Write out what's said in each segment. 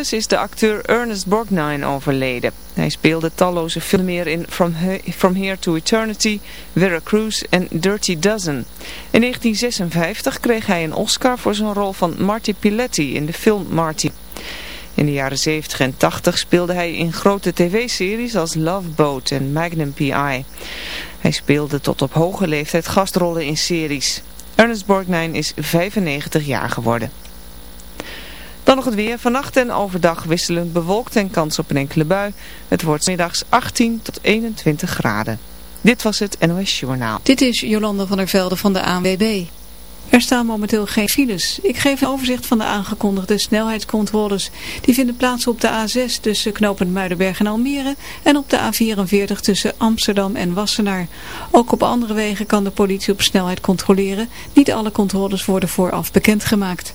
is de acteur Ernest Borgnine overleden. Hij speelde talloze films meer in From, Here to Eternity, Veracruz en Dirty Dozen. In 1956 kreeg hij een Oscar voor zijn rol van Marty Piletti in de film Marty. In de jaren 70 en 80 speelde hij in grote tv-series als Love Boat en Magnum P.I. Hij speelde tot op hoge leeftijd gastrollen in series. Ernest Borgnine is 95 jaar geworden. Dan nog het weer. Vannacht en overdag wisselend bewolkt en kans op een enkele bui. Het wordt middags 18 tot 21 graden. Dit was het NOS Journaal. Dit is Jolanda van der Velde van de ANWB. Er staan momenteel geen files. Ik geef een overzicht van de aangekondigde snelheidscontroles. Die vinden plaats op de A6 tussen knooppunt Muidenberg en Almere en op de A44 tussen Amsterdam en Wassenaar. Ook op andere wegen kan de politie op snelheid controleren. Niet alle controles worden vooraf bekendgemaakt.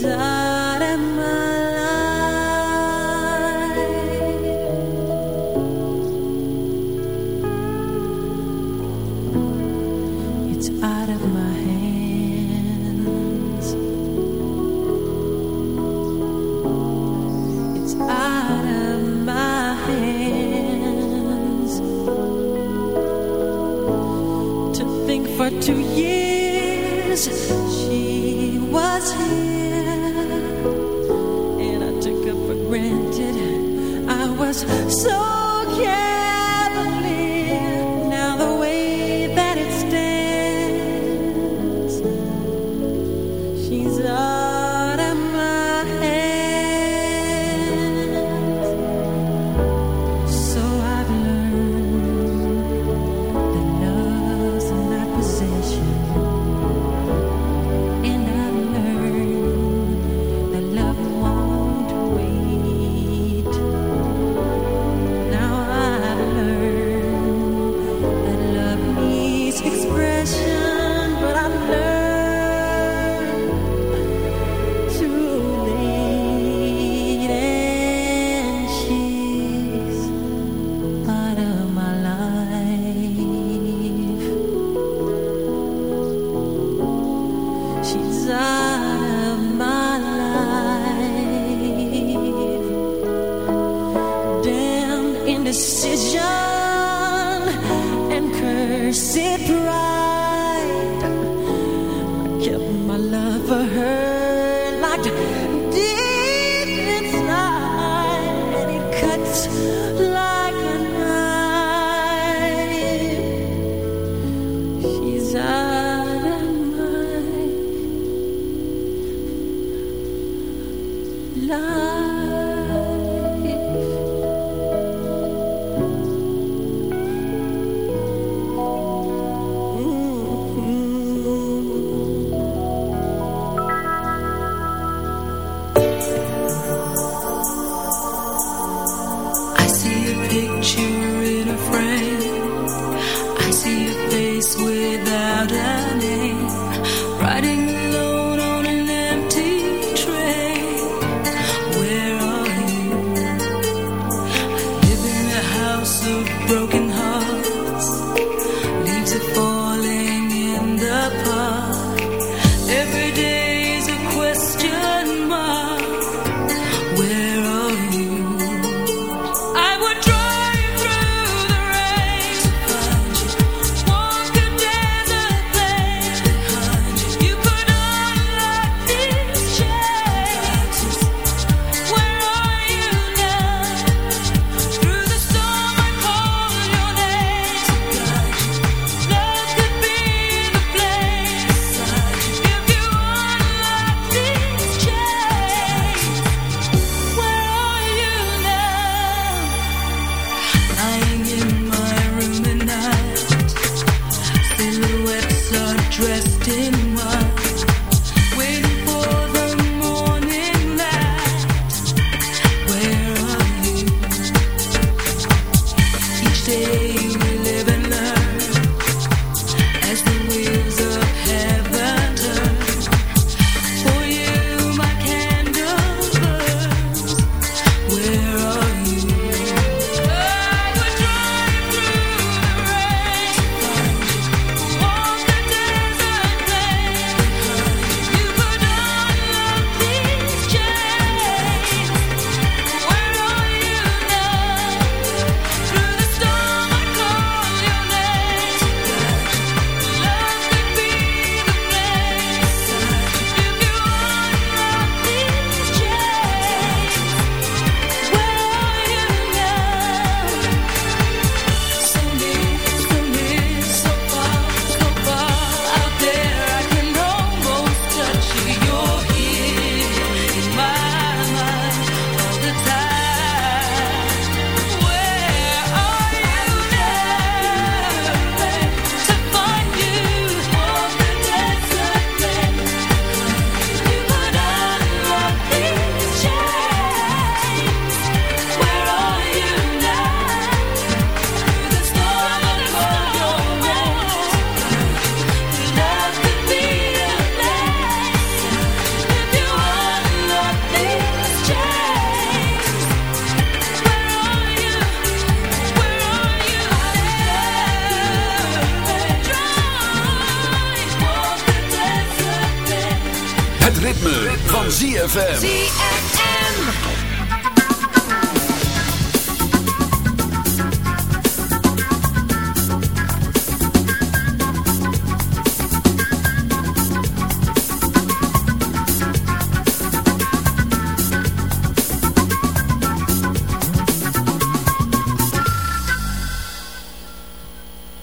She's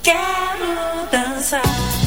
Ik wil dansen.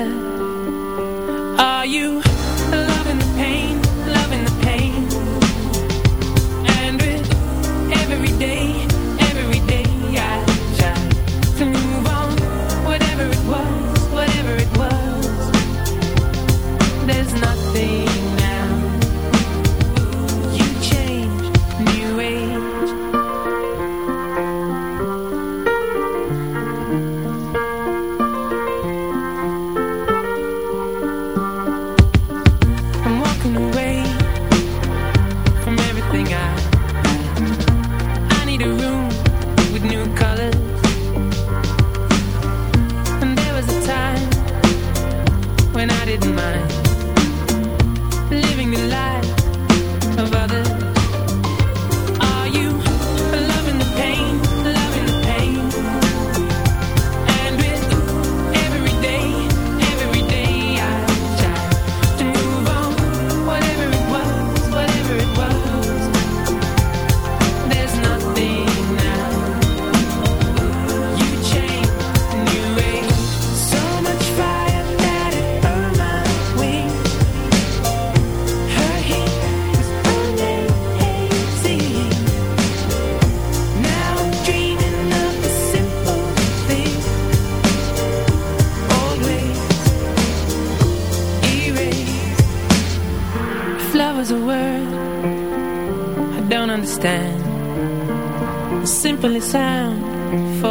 Simply sound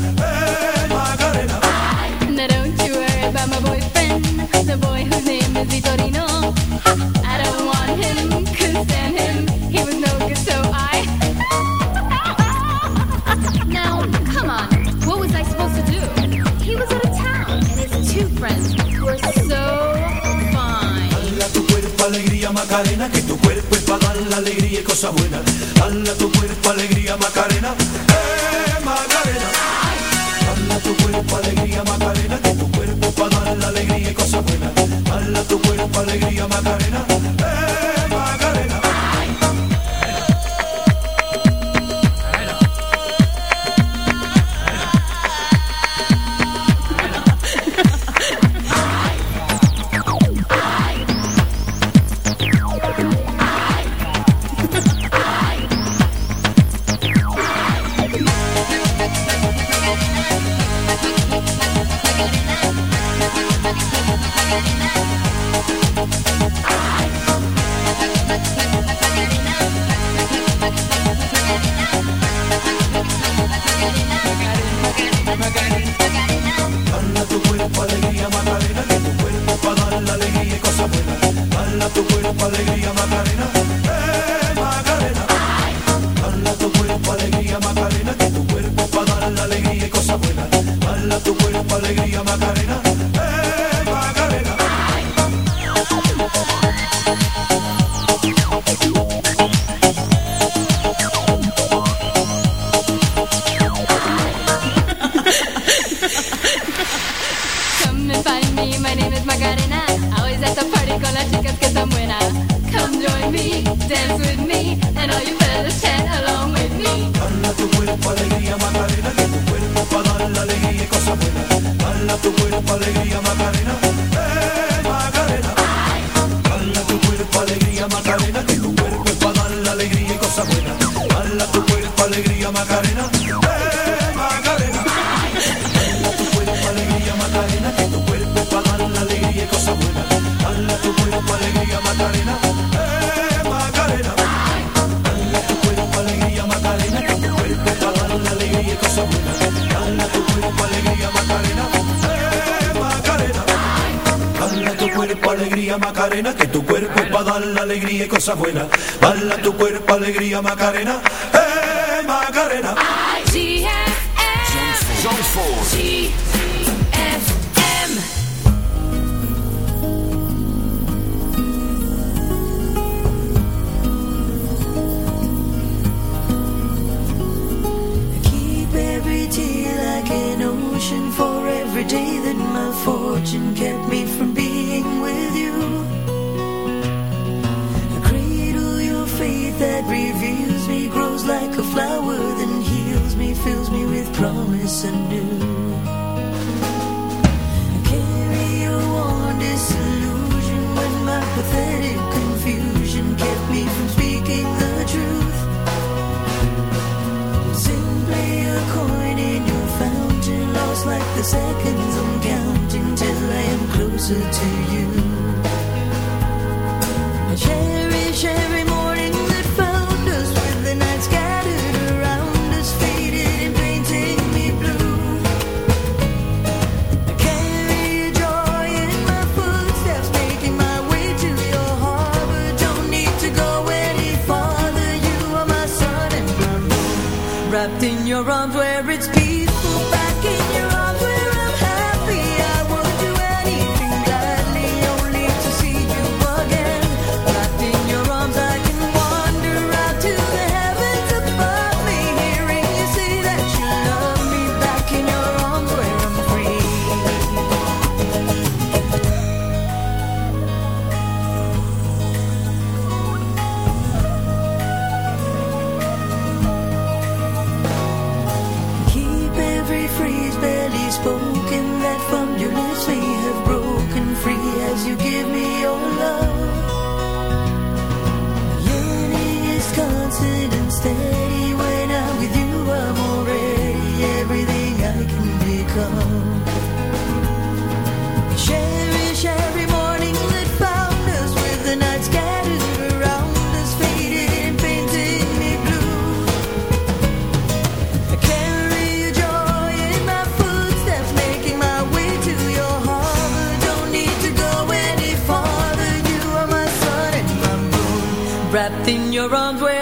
tu cuerpo alegría. Macarena. closer to you. I cherish every morning that found us with the night scattered around us, faded and painting me blue. I carry joy in my footsteps, making my way to your harbor. Don't need to go any farther. You are my sun and my moon, wrapped in your arms. in your arms where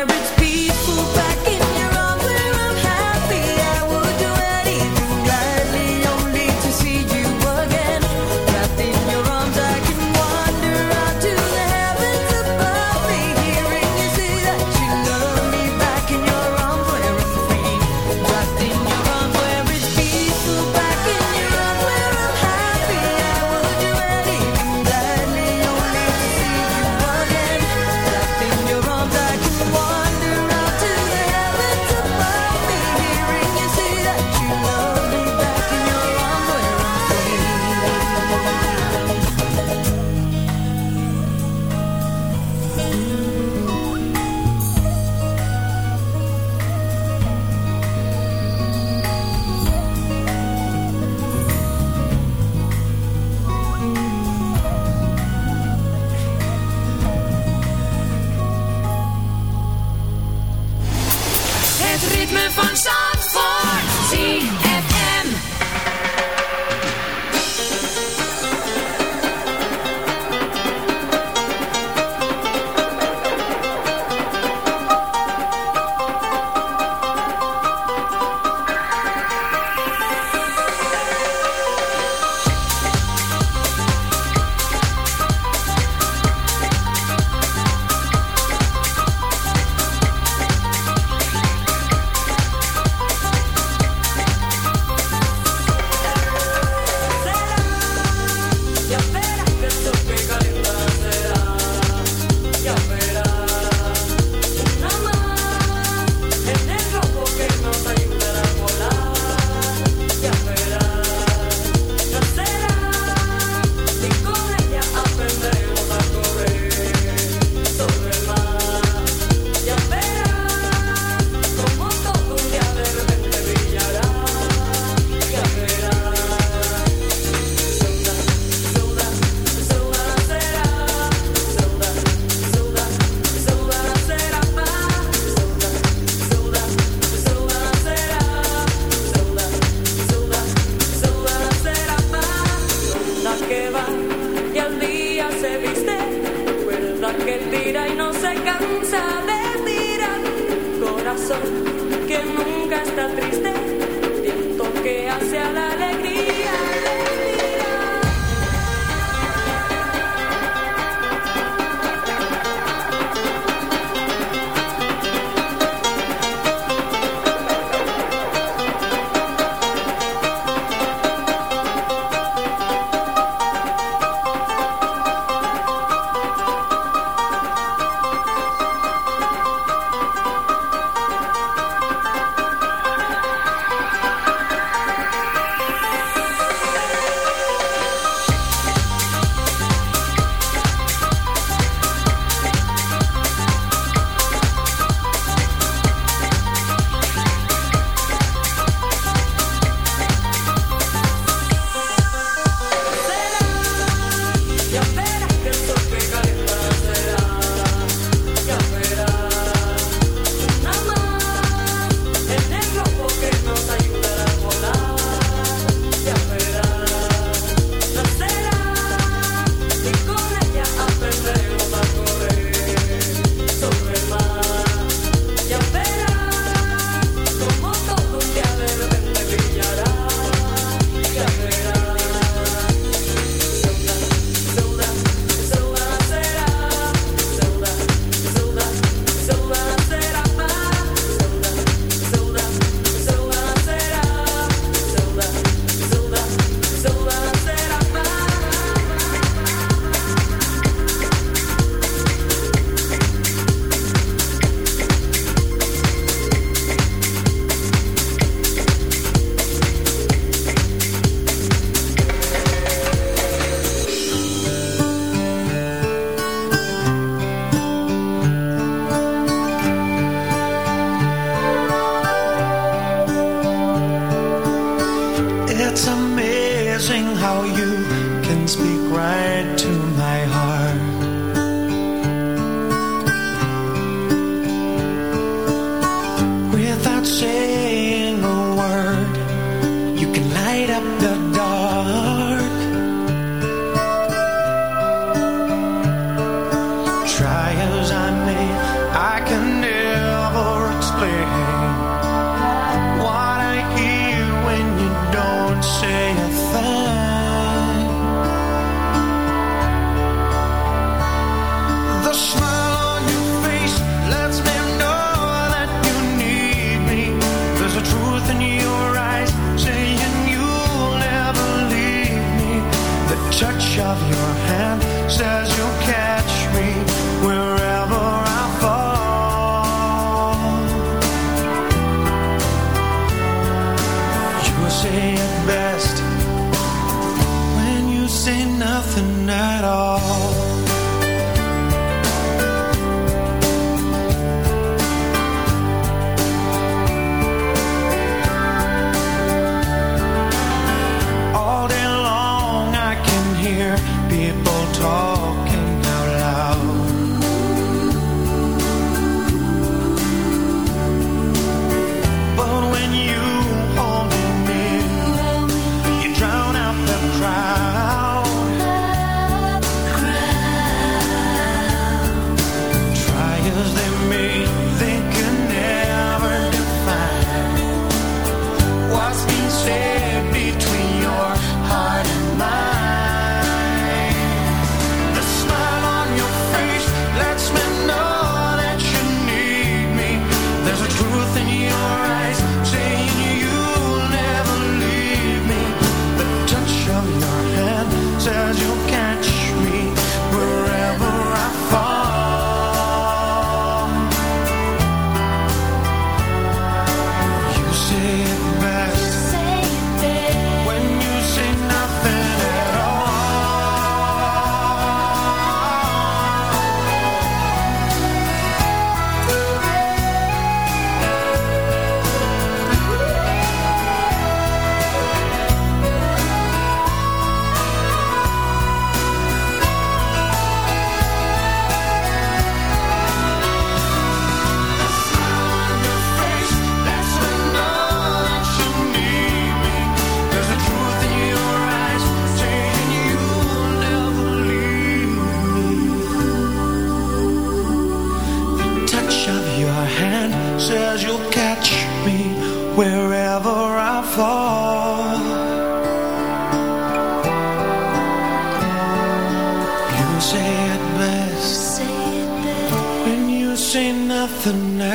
between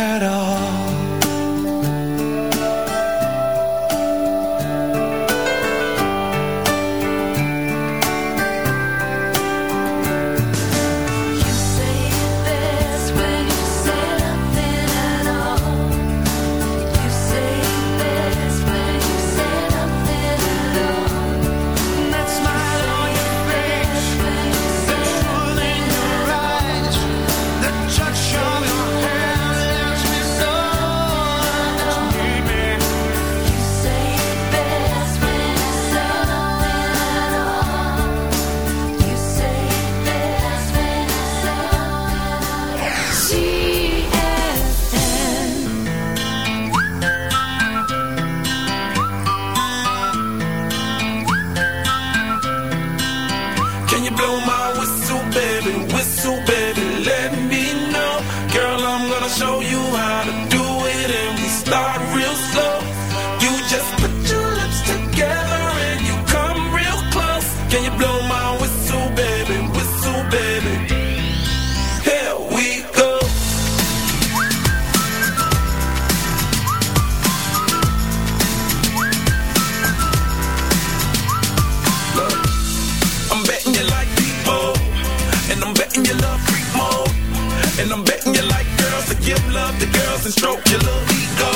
at all. stroke your little ego.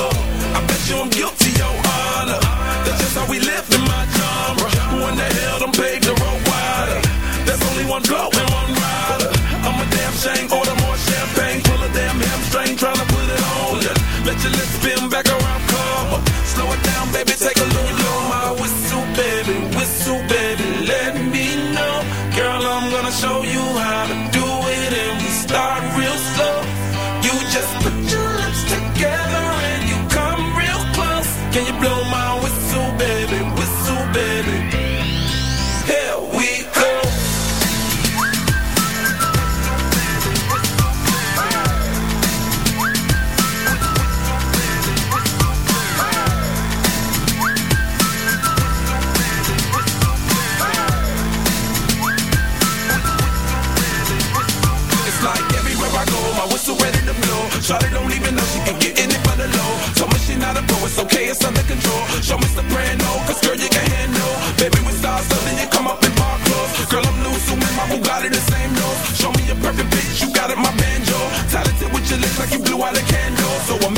I bet you I'm guilty, your honor. That's just how we live in my genre. Who in the hell done paved the road wider? There's only one blow and one rider. I'm a damn shame, order more champagne. Pull a damn hamstring, tryna put it on ya. Let your lips spin back around, come Slow it down, baby, take a look. Blow My whistle, baby, whistle, baby, let me know. Girl, I'm gonna show you how. Bugatti the same nose. Show me a perfect pitch, you got it, my banjo. Talented with your lips like you blew out a candle. So I'm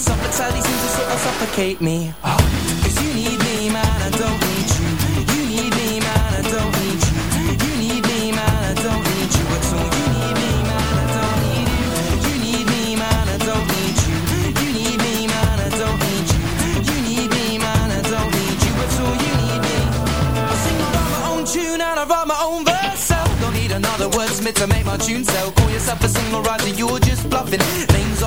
Free. Suffocating seems to sort of suffocate me. Oh, Cause you need me, man, I don't need you. You need me, man, I don't need you. You need me, man, I don't need you at all. You need me, man, I don't need you. You need me, man, I don't need you. You need me, man, I don't need you. You need me, man, I don't need you at all. You need me. I sing I my own tune and I write my own verse. So don't need another wordsmith to make my tune sell. Call yourself a single writer, you're just bluffing.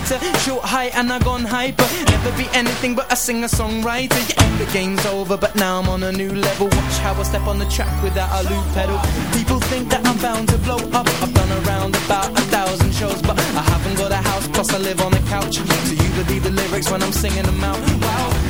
Long nighter, short height and I gone hyper. Never be anything but a singer songwriter. Yeah, the game's over, but now I'm on a new level. Watch how I step on the track without a loop pedal. People think that I'm bound to blow up. I've done around about a thousand shows, but I haven't got a house. Plus I live on a couch, so you believe the lyrics when I'm singing them out. Wow,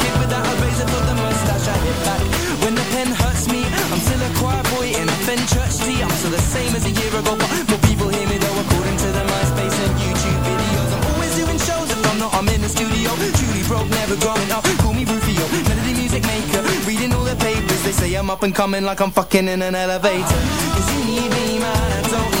growing up. Call me Rufio, melody music maker. Reading all the papers, they say I'm up and coming like I'm fucking in an elevator. Cause you need me, man, I don't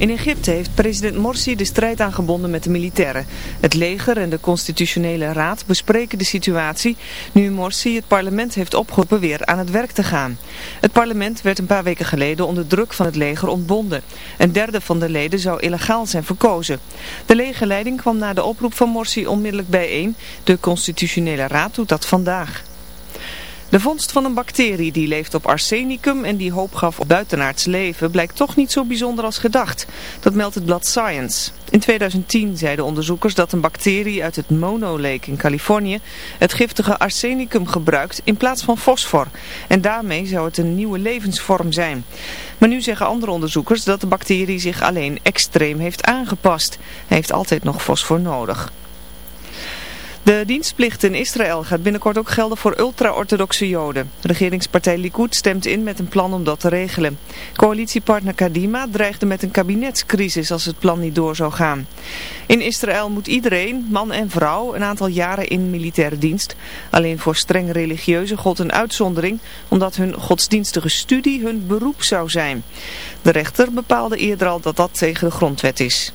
In Egypte heeft president Morsi de strijd aangebonden met de militairen. Het leger en de constitutionele raad bespreken de situatie nu Morsi het parlement heeft opgeroepen weer aan het werk te gaan. Het parlement werd een paar weken geleden onder druk van het leger ontbonden. Een derde van de leden zou illegaal zijn verkozen. De legerleiding kwam na de oproep van Morsi onmiddellijk bijeen. De constitutionele raad doet dat vandaag. De vondst van een bacterie die leeft op arsenicum en die hoop gaf op buitenaards leven blijkt toch niet zo bijzonder als gedacht. Dat meldt het blad Science. In 2010 zeiden onderzoekers dat een bacterie uit het Mono Lake in Californië het giftige arsenicum gebruikt in plaats van fosfor. En daarmee zou het een nieuwe levensvorm zijn. Maar nu zeggen andere onderzoekers dat de bacterie zich alleen extreem heeft aangepast. Hij heeft altijd nog fosfor nodig. De dienstplicht in Israël gaat binnenkort ook gelden voor ultra-orthodoxe joden. Regeringspartij Likud stemt in met een plan om dat te regelen. Coalitiepartner Kadima dreigde met een kabinetscrisis als het plan niet door zou gaan. In Israël moet iedereen, man en vrouw, een aantal jaren in militaire dienst. Alleen voor streng religieuze god een uitzondering, omdat hun godsdienstige studie hun beroep zou zijn. De rechter bepaalde eerder al dat dat tegen de grondwet is.